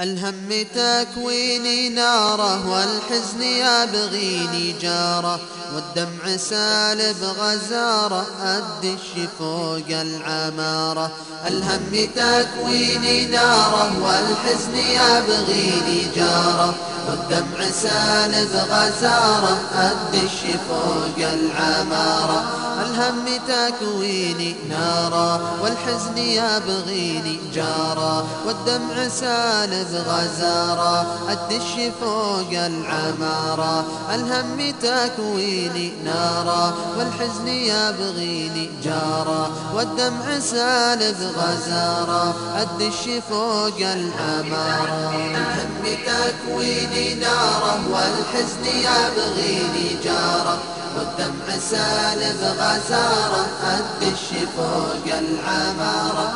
الهم تكويني ناره والحزن يبغيني جاره والدمع سالب غزاره الدش فوق العماره الهم تكويني ناره والحزن يبغيني جاره والدمع سالب غزاره الدش فوق العماره الهم تكويني نارا والحزن يبغيني جارا والدمع سالب غزارا الدش فوق العمارة ألهم تكويني نارا والحزن يبغيني جارا والدمع سالب غزارا الدش فوق العمارة ألهم تكويني نارا والحزن يبغيني جارا. سالب غزارة الدش فوق العمارة.